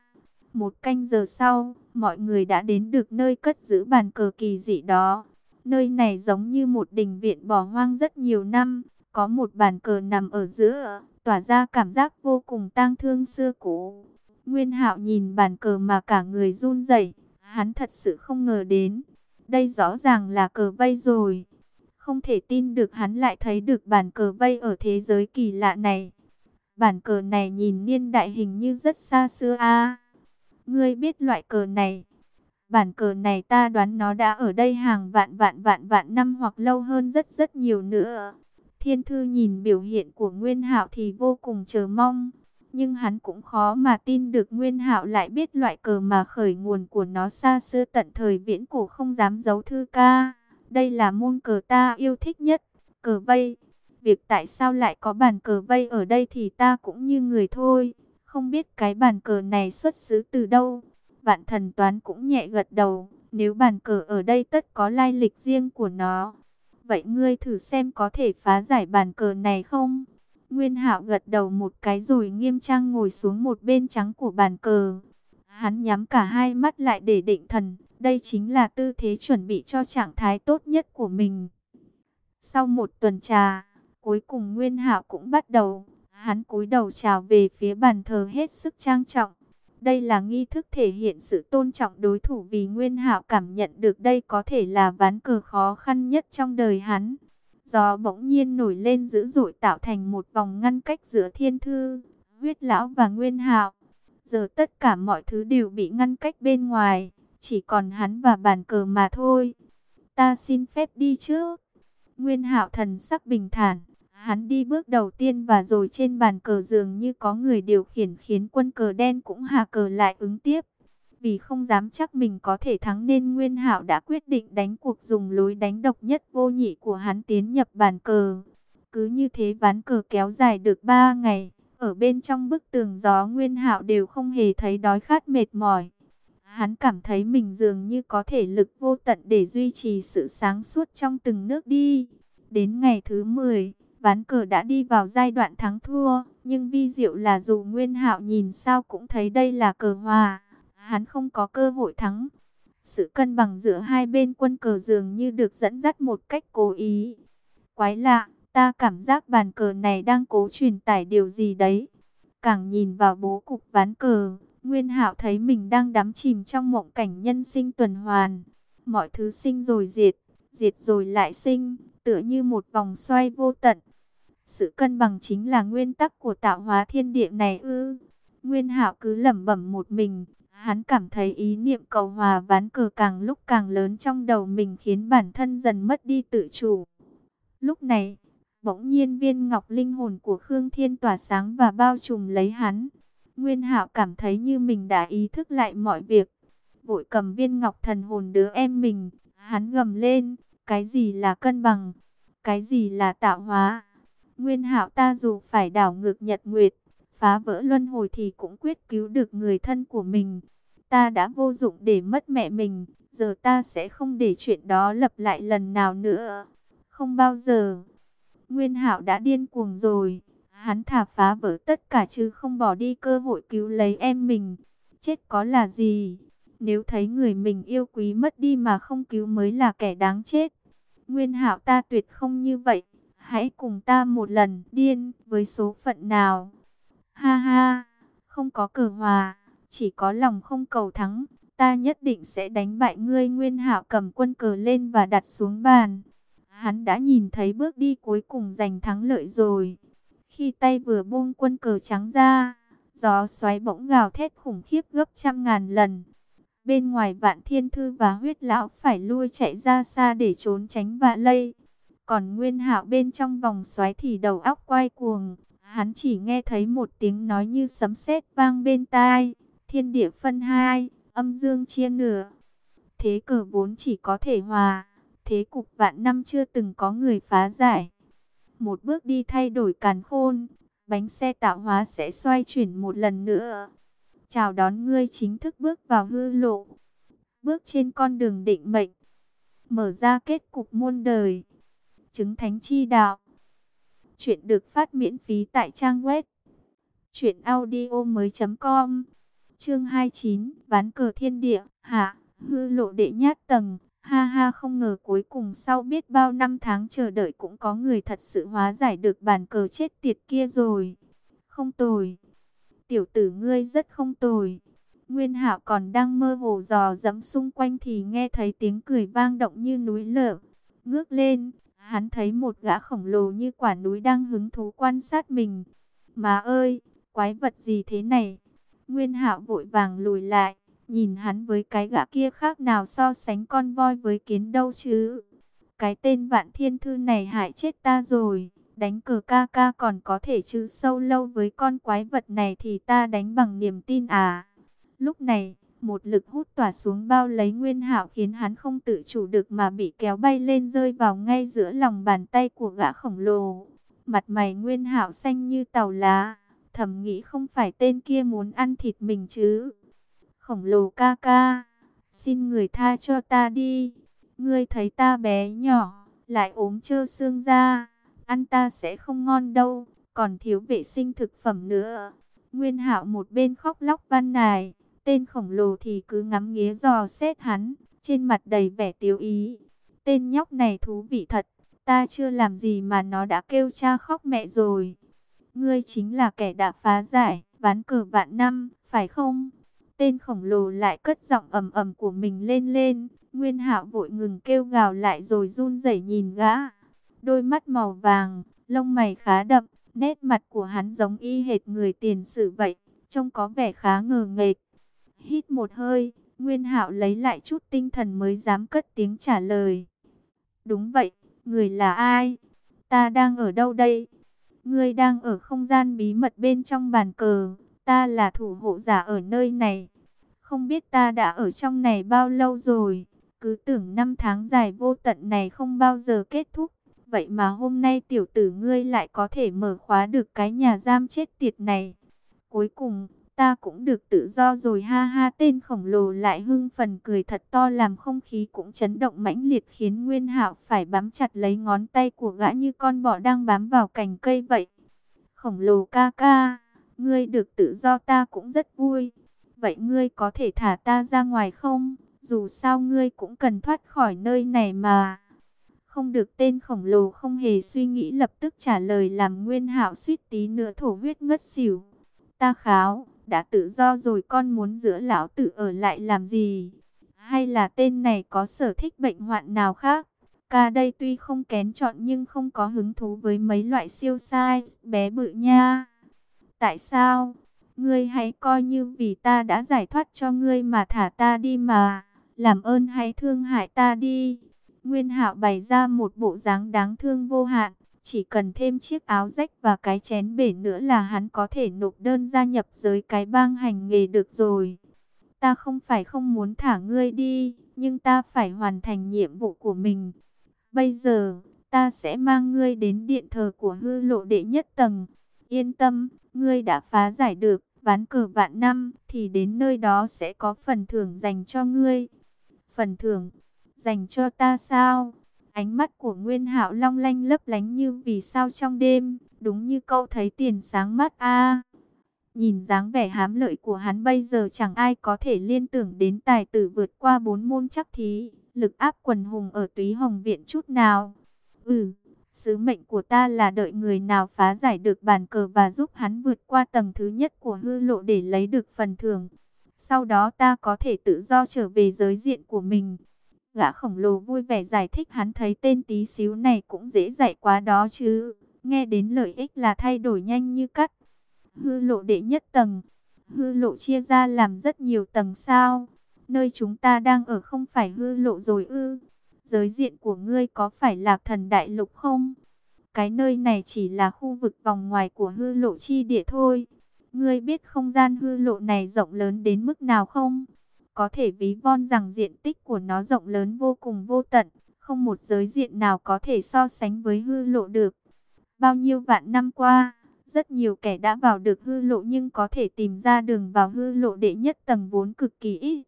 Một canh giờ sau, mọi người đã đến được nơi cất giữ bàn cờ kỳ dị đó. Nơi này giống như một đình viện bỏ hoang rất nhiều năm, có một bàn cờ nằm ở giữa, tỏa ra cảm giác vô cùng tang thương xưa cũ. Nguyên Hạo nhìn bàn cờ mà cả người run rẩy, hắn thật sự không ngờ đến. Đây rõ ràng là cờ vây rồi. Không thể tin được hắn lại thấy được bàn cờ vây ở thế giới kỳ lạ này. Bản cờ này nhìn niên đại hình như rất xa xưa a. Ngươi biết loại cờ này? Bản cờ này ta đoán nó đã ở đây hàng vạn vạn vạn vạn năm hoặc lâu hơn rất rất nhiều nữa. Thiên thư nhìn biểu hiện của Nguyên Hạo thì vô cùng chờ mong. Nhưng hắn cũng khó mà tin được Nguyên Hạo lại biết loại cờ mà khởi nguồn của nó xa xưa tận thời viễn cổ không dám giấu thư ca. Đây là môn cờ ta yêu thích nhất, cờ vây. Việc tại sao lại có bàn cờ vây ở đây thì ta cũng như người thôi. Không biết cái bàn cờ này xuất xứ từ đâu. Vạn thần toán cũng nhẹ gật đầu. Nếu bàn cờ ở đây tất có lai lịch riêng của nó. Vậy ngươi thử xem có thể phá giải bàn cờ này không? Nguyên Hạo gật đầu một cái rồi nghiêm trang ngồi xuống một bên trắng của bàn cờ. Hắn nhắm cả hai mắt lại để định thần. Đây chính là tư thế chuẩn bị cho trạng thái tốt nhất của mình. Sau một tuần trà, cuối cùng Nguyên Hạo cũng bắt đầu. Hắn cúi đầu chào về phía bàn thờ hết sức trang trọng. Đây là nghi thức thể hiện sự tôn trọng đối thủ vì Nguyên Hạo cảm nhận được đây có thể là ván cờ khó khăn nhất trong đời hắn. Gió bỗng nhiên nổi lên dữ dội tạo thành một vòng ngăn cách giữa thiên thư, huyết lão và Nguyên Hạo. Giờ tất cả mọi thứ đều bị ngăn cách bên ngoài, chỉ còn hắn và bàn cờ mà thôi. Ta xin phép đi trước. Nguyên Hạo thần sắc bình thản, Hắn đi bước đầu tiên và rồi trên bàn cờ dường như có người điều khiển khiến quân cờ đen cũng hạ cờ lại ứng tiếp. Vì không dám chắc mình có thể thắng nên Nguyên Hạo đã quyết định đánh cuộc dùng lối đánh độc nhất vô nhị của hắn tiến nhập bàn cờ. Cứ như thế ván cờ kéo dài được 3 ngày, ở bên trong bức tường gió Nguyên Hạo đều không hề thấy đói khát mệt mỏi. Hắn cảm thấy mình dường như có thể lực vô tận để duy trì sự sáng suốt trong từng nước đi. Đến ngày thứ 10, ván cờ đã đi vào giai đoạn thắng thua, nhưng vi diệu là dù Nguyên Hạo nhìn sao cũng thấy đây là cờ hòa, hắn không có cơ hội thắng. Sự cân bằng giữa hai bên quân cờ dường như được dẫn dắt một cách cố ý. Quái lạ, ta cảm giác bàn cờ này đang cố truyền tải điều gì đấy. Càng nhìn vào bố cục ván cờ, Nguyên Hạo thấy mình đang đắm chìm trong mộng cảnh nhân sinh tuần hoàn. Mọi thứ sinh rồi diệt, diệt rồi lại sinh, tựa như một vòng xoay vô tận. Sự cân bằng chính là nguyên tắc của tạo hóa thiên địa này ư. Nguyên hạo cứ lẩm bẩm một mình, hắn cảm thấy ý niệm cầu hòa ván cờ càng lúc càng lớn trong đầu mình khiến bản thân dần mất đi tự chủ. Lúc này, bỗng nhiên viên ngọc linh hồn của Khương Thiên tỏa sáng và bao trùm lấy hắn. Nguyên hạo cảm thấy như mình đã ý thức lại mọi việc. Vội cầm viên ngọc thần hồn đứa em mình, hắn gầm lên, cái gì là cân bằng, cái gì là tạo hóa. Nguyên hạo ta dù phải đảo ngược nhật nguyệt, phá vỡ luân hồi thì cũng quyết cứu được người thân của mình. Ta đã vô dụng để mất mẹ mình, giờ ta sẽ không để chuyện đó lặp lại lần nào nữa. Không bao giờ. Nguyên hạo đã điên cuồng rồi. Hắn thả phá vỡ tất cả chứ không bỏ đi cơ hội cứu lấy em mình. Chết có là gì? Nếu thấy người mình yêu quý mất đi mà không cứu mới là kẻ đáng chết. Nguyên hạo ta tuyệt không như vậy. Hãy cùng ta một lần điên với số phận nào. Ha ha, không có cờ hòa, chỉ có lòng không cầu thắng. Ta nhất định sẽ đánh bại ngươi Nguyên Hạo cầm quân cờ lên và đặt xuống bàn. Hắn đã nhìn thấy bước đi cuối cùng giành thắng lợi rồi. Khi tay vừa buông quân cờ trắng ra, gió xoáy bỗng gào thét khủng khiếp gấp trăm ngàn lần. Bên ngoài vạn thiên thư và huyết lão phải lui chạy ra xa để trốn tránh vạ lây. Còn Nguyên Hạo bên trong vòng xoáy thì đầu óc quay cuồng, hắn chỉ nghe thấy một tiếng nói như sấm sét vang bên tai, thiên địa phân hai, âm dương chia nửa. Thế cờ vốn chỉ có thể hòa, thế cục vạn năm chưa từng có người phá giải. Một bước đi thay đổi càn khôn, bánh xe tạo hóa sẽ xoay chuyển một lần nữa. Chào đón ngươi chính thức bước vào hư lộ, bước trên con đường định mệnh, mở ra kết cục muôn đời chứng thánh chi đạo. Chuyện được phát miễn phí tại trang web truyệnaudiomoi.com. Chương 29, ván cờ thiên địa, hạ, hư lộ đệ nhát tầng. Ha ha không ngờ cuối cùng sau biết bao năm tháng chờ đợi cũng có người thật sự hóa giải được bàn cờ chết tiệt kia rồi. Không tồi. Tiểu tử ngươi rất không tồi. Nguyên Hạo còn đang mơ hồ dò dẫm xung quanh thì nghe thấy tiếng cười vang động như núi lở. Ngước lên, Hắn thấy một gã khổng lồ như quả núi đang hứng thú quan sát mình. Má ơi, quái vật gì thế này? Nguyên hạo vội vàng lùi lại, nhìn hắn với cái gã kia khác nào so sánh con voi với kiến đâu chứ. Cái tên vạn thiên thư này hại chết ta rồi, đánh cờ ca ca còn có thể chữ sâu lâu với con quái vật này thì ta đánh bằng niềm tin à. Lúc này, một lực hút tỏa xuống bao lấy Nguyên Hạo khiến hắn không tự chủ được mà bị kéo bay lên rơi vào ngay giữa lòng bàn tay của gã khổng lồ. Mặt mày Nguyên Hạo xanh như tàu lá, thầm nghĩ không phải tên kia muốn ăn thịt mình chứ. Khổng lồ ca ca, xin người tha cho ta đi. Ngươi thấy ta bé nhỏ, lại ốm trơ xương ra, ăn ta sẽ không ngon đâu, còn thiếu vệ sinh thực phẩm nữa. Nguyên Hạo một bên khóc lóc van nài, tên khổng lồ thì cứ ngắm nghía dò xét hắn, trên mặt đầy vẻ tiêu ý. Tên nhóc này thú vị thật, ta chưa làm gì mà nó đã kêu cha khóc mẹ rồi. Ngươi chính là kẻ đã phá giải, ván cờ vạn năm, phải không? Tên khổng lồ lại cất giọng ầm ầm của mình lên lên, Nguyên Hạo vội ngừng kêu gào lại rồi run rẩy nhìn gã. Đôi mắt màu vàng, lông mày khá đậm, nét mặt của hắn giống y hệt người tiền sử vậy, trông có vẻ khá ngờ nghệch. Hít một hơi, Nguyên Hạo lấy lại chút tinh thần mới dám cất tiếng trả lời. Đúng vậy, người là ai? Ta đang ở đâu đây? Ngươi đang ở không gian bí mật bên trong bàn cờ, ta là thủ hộ giả ở nơi này. Không biết ta đã ở trong này bao lâu rồi, cứ tưởng năm tháng dài vô tận này không bao giờ kết thúc. Vậy mà hôm nay tiểu tử ngươi lại có thể mở khóa được cái nhà giam chết tiệt này. Cuối cùng, ta cũng được tự do rồi ha ha tên khổng lồ lại hưng phần cười thật to làm không khí cũng chấn động mãnh liệt khiến Nguyên Hạo phải bám chặt lấy ngón tay của gã như con bọ đang bám vào cành cây vậy. Khổng lồ ca ca, ngươi được tự do ta cũng rất vui. Vậy ngươi có thể thả ta ra ngoài không? Dù sao ngươi cũng cần thoát khỏi nơi này mà. Không được tên khổng lồ không hề suy nghĩ lập tức trả lời làm Nguyên Hạo suýt tí nữa thổ huyết ngất xỉu. Ta kháo, đã tự do rồi, con muốn giữa lão tử ở lại làm gì? Hay là tên này có sở thích bệnh hoạn nào khác? Ca đây tuy không kén chọn nhưng không có hứng thú với mấy loại siêu size bé bự nha. Tại sao? Ngươi hãy coi như vì ta đã giải thoát cho ngươi mà thả ta đi mà. Làm ơn hãy thương hại ta đi. Nguyên hạo bày ra một bộ dáng đáng thương vô hạn. Chỉ cần thêm chiếc áo rách và cái chén bể nữa là hắn có thể nộp đơn gia nhập giới cái bang hành nghề được rồi. Ta không phải không muốn thả ngươi đi, nhưng ta phải hoàn thành nhiệm vụ của mình. Bây giờ, ta sẽ mang ngươi đến điện thờ của hư lộ đệ nhất tầng. Yên tâm, ngươi đã phá giải được ván cờ vạn năm, thì đến nơi đó sẽ có phần thưởng dành cho ngươi. Phần thưởng, dành cho ta sao? Ánh mắt của Nguyên Hạo long lanh lấp lánh như vì sao trong đêm, đúng như câu thấy tiền sáng mắt a. nhìn dáng vẻ hám lợi của hắn bây giờ chẳng ai có thể liên tưởng đến tài tử vượt qua bốn môn chắc thí, lực áp quần hùng ở túy hồng viện chút nào. Ừ, sứ mệnh của ta là đợi người nào phá giải được bàn cờ và giúp hắn vượt qua tầng thứ nhất của hư lộ để lấy được phần thưởng. Sau đó ta có thể tự do trở về giới diện của mình. Gã khổng lồ vui vẻ giải thích hắn thấy tên tí xíu này cũng dễ dạy quá đó chứ. Nghe đến lợi ích là thay đổi nhanh như cắt. Hư lộ đệ nhất tầng. Hư lộ chia ra làm rất nhiều tầng sao. Nơi chúng ta đang ở không phải hư lộ rồi ư. Giới diện của ngươi có phải lạc thần đại lục không? Cái nơi này chỉ là khu vực vòng ngoài của hư lộ chi địa thôi. Ngươi biết không gian hư lộ này rộng lớn đến mức nào không? Có thể ví von rằng diện tích của nó rộng lớn vô cùng vô tận, không một giới diện nào có thể so sánh với hư lộ được. Bao nhiêu vạn năm qua, rất nhiều kẻ đã vào được hư lộ nhưng có thể tìm ra đường vào hư lộ đệ nhất tầng vốn cực kỳ ít.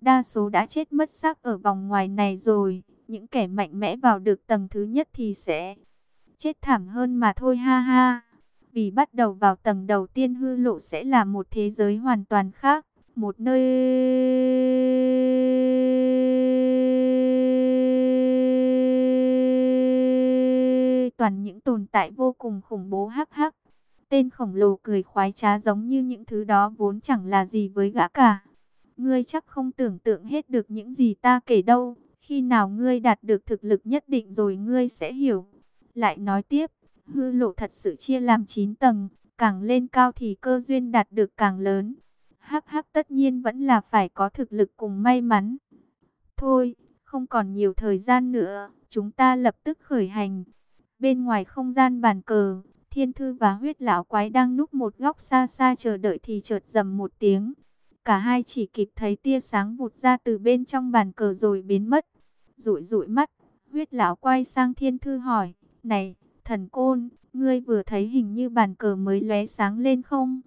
Đa số đã chết mất xác ở vòng ngoài này rồi, những kẻ mạnh mẽ vào được tầng thứ nhất thì sẽ chết thảm hơn mà thôi ha ha. Vì bắt đầu vào tầng đầu tiên hư lộ sẽ là một thế giới hoàn toàn khác một nơi toàn những tồn tại vô cùng khủng bố hắc hắc. Tên khổng lồ cười khoái trá giống như những thứ đó vốn chẳng là gì với gã cả. Ngươi chắc không tưởng tượng hết được những gì ta kể đâu. Khi nào ngươi đạt được thực lực nhất định rồi ngươi sẽ hiểu. Lại nói tiếp, hư lộ thật sự chia làm 9 tầng, càng lên cao thì cơ duyên đạt được càng lớn. Hắc hắc tất nhiên vẫn là phải có thực lực cùng may mắn. Thôi, không còn nhiều thời gian nữa, chúng ta lập tức khởi hành. Bên ngoài không gian bàn cờ, Thiên Thư và huyết lão quái đang núp một góc xa xa chờ đợi thì chợt dầm một tiếng. Cả hai chỉ kịp thấy tia sáng vụt ra từ bên trong bàn cờ rồi biến mất. Rụi rụi mắt, huyết lão quay sang Thiên Thư hỏi, Này, thần côn, ngươi vừa thấy hình như bàn cờ mới lóe sáng lên không?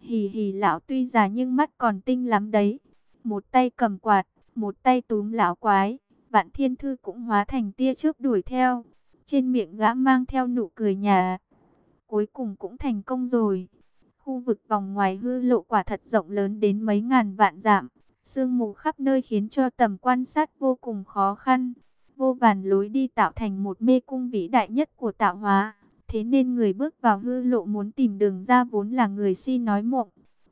Hì hì lão tuy già nhưng mắt còn tinh lắm đấy. Một tay cầm quạt, một tay túm lão quái. Vạn thiên thư cũng hóa thành tia chớp đuổi theo. Trên miệng gã mang theo nụ cười nhà. Cuối cùng cũng thành công rồi. Khu vực vòng ngoài hư lộ quả thật rộng lớn đến mấy ngàn vạn dặm. Sương mù khắp nơi khiến cho tầm quan sát vô cùng khó khăn. Vô vàn lối đi tạo thành một mê cung vĩ đại nhất của tạo hóa. Thế nên người bước vào hư lộ muốn tìm đường ra vốn là người si nói mộng.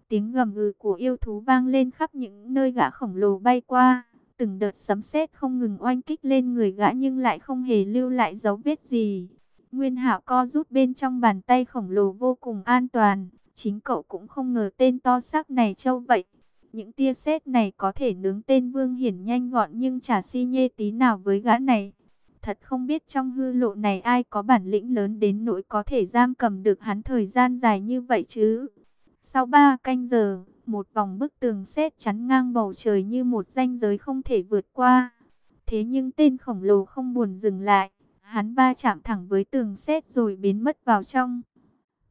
Tiếng gầm gừ của yêu thú vang lên khắp những nơi gã khổng lồ bay qua. Từng đợt sấm sét không ngừng oanh kích lên người gã nhưng lại không hề lưu lại dấu vết gì. Nguyên hạo co rút bên trong bàn tay khổng lồ vô cùng an toàn. Chính cậu cũng không ngờ tên to xác này trâu vậy. Những tia sét này có thể nướng tên Vương Hiển nhanh gọn nhưng chả si nhê tí nào với gã này. Thật không biết trong hư lộ này ai có bản lĩnh lớn đến nỗi có thể giam cầm được hắn thời gian dài như vậy chứ. Sau ba canh giờ, một vòng bức tường sét chắn ngang bầu trời như một ranh giới không thể vượt qua. Thế nhưng tên khổng lồ không buồn dừng lại, hắn va chạm thẳng với tường sét rồi biến mất vào trong.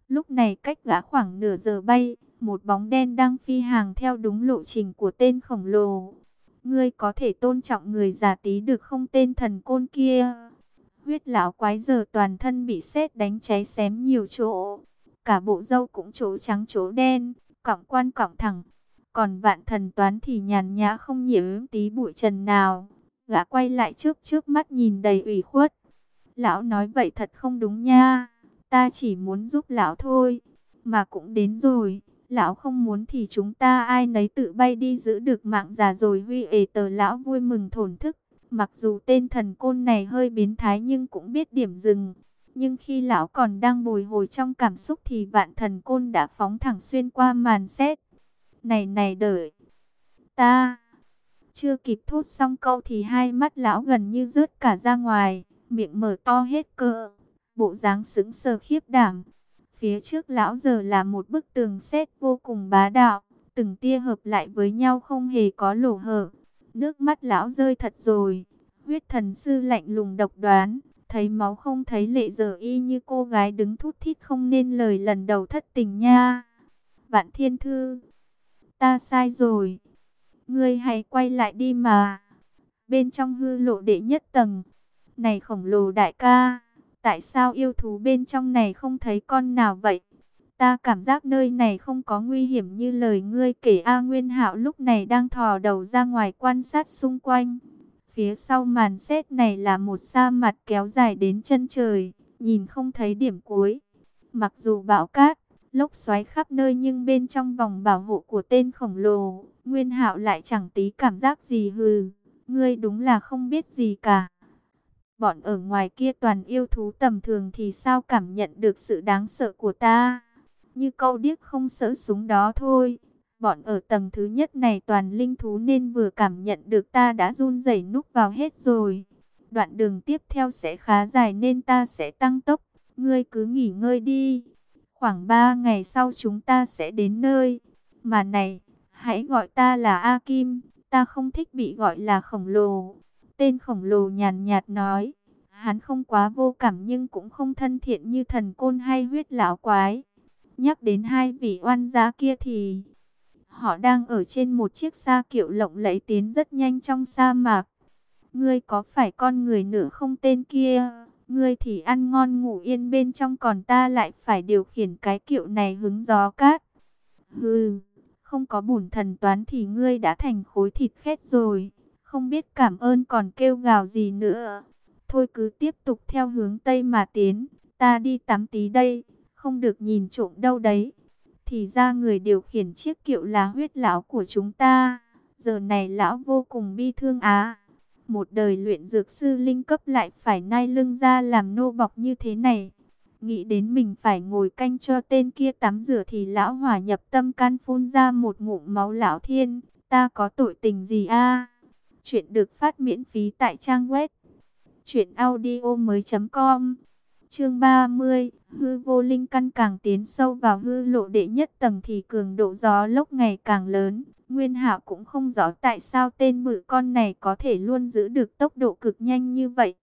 Lúc này cách gã khoảng nửa giờ bay, một bóng đen đang phi hàng theo đúng lộ trình của tên khổng lồ. Ngươi có thể tôn trọng người già tí được không tên thần côn kia? Huyết lão quái giờ toàn thân bị sét đánh cháy xém nhiều chỗ. Cả bộ râu cũng chỗ trắng chỗ đen, cọng quan cọng thẳng. Còn vạn thần toán thì nhàn nhã không nhiễm tí bụi trần nào. Gã quay lại trước trước mắt nhìn đầy ủy khuất. Lão nói vậy thật không đúng nha. Ta chỉ muốn giúp lão thôi. Mà cũng đến rồi. Lão không muốn thì chúng ta ai nấy tự bay đi giữ được mạng già rồi huy ề tờ lão vui mừng thổn thức. Mặc dù tên thần côn này hơi biến thái nhưng cũng biết điểm dừng. Nhưng khi lão còn đang bồi hồi trong cảm xúc thì vạn thần côn đã phóng thẳng xuyên qua màn xét. Này này đợi. Ta. Chưa kịp thốt xong câu thì hai mắt lão gần như rớt cả ra ngoài. Miệng mở to hết cỡ. Bộ dáng sững sờ khiếp đảm. Phía trước lão giờ là một bức tường sét vô cùng bá đạo, từng tia hợp lại với nhau không hề có lỗ hở. Nước mắt lão rơi thật rồi. Huyết thần sư lạnh lùng độc đoán, thấy máu không thấy lệ giờ y như cô gái đứng thút thít không nên lời lần đầu thất tình nha. Vạn thiên thư, ta sai rồi. Ngươi hãy quay lại đi mà. Bên trong hư lộ đệ nhất tầng, này khổng lồ đại ca Tại sao yêu thú bên trong này không thấy con nào vậy? Ta cảm giác nơi này không có nguy hiểm như lời ngươi kể A Nguyên Hạo lúc này đang thò đầu ra ngoài quan sát xung quanh. Phía sau màn xét này là một sa mặt kéo dài đến chân trời, nhìn không thấy điểm cuối. Mặc dù bão cát, lốc xoáy khắp nơi nhưng bên trong vòng bảo hộ của tên khổng lồ, Nguyên Hạo lại chẳng tí cảm giác gì hừ. Ngươi đúng là không biết gì cả. Bọn ở ngoài kia toàn yêu thú tầm thường thì sao cảm nhận được sự đáng sợ của ta? Như câu điếc không sợ súng đó thôi. Bọn ở tầng thứ nhất này toàn linh thú nên vừa cảm nhận được ta đã run rẩy núp vào hết rồi. Đoạn đường tiếp theo sẽ khá dài nên ta sẽ tăng tốc. Ngươi cứ nghỉ ngơi đi. Khoảng 3 ngày sau chúng ta sẽ đến nơi. Mà này, hãy gọi ta là A Kim. Ta không thích bị gọi là khổng lồ. Tên khổng lồ nhàn nhạt nói, hắn không quá vô cảm nhưng cũng không thân thiện như thần côn hay huyết lão quái. Nhắc đến hai vị oan giá kia thì họ đang ở trên một chiếc xa kiệu lộng lẫy tiến rất nhanh trong sa mạc. Ngươi có phải con người nữ không tên kia? Ngươi thì ăn ngon ngủ yên bên trong còn ta lại phải điều khiển cái kiệu này hứng gió cát. Hừ, không có bổn thần toán thì ngươi đã thành khối thịt khét rồi. Không biết cảm ơn còn kêu gào gì nữa. Thôi cứ tiếp tục theo hướng Tây mà tiến. Ta đi tắm tí đây. Không được nhìn trộm đâu đấy. Thì ra người điều khiển chiếc kiệu là huyết lão của chúng ta. Giờ này lão vô cùng bi thương á. Một đời luyện dược sư linh cấp lại phải nai lưng ra làm nô bọc như thế này. Nghĩ đến mình phải ngồi canh cho tên kia tắm rửa thì lão hỏa nhập tâm can phun ra một ngụm máu lão thiên. Ta có tội tình gì a? Chuyện được phát miễn phí tại trang web truyệnaudiomoi.com. Chương 30, hư vô linh căn càng tiến sâu vào hư lộ đệ nhất tầng thì cường độ gió lốc ngày càng lớn. Nguyên Hạo cũng không rõ tại sao tên bự con này có thể luôn giữ được tốc độ cực nhanh như vậy.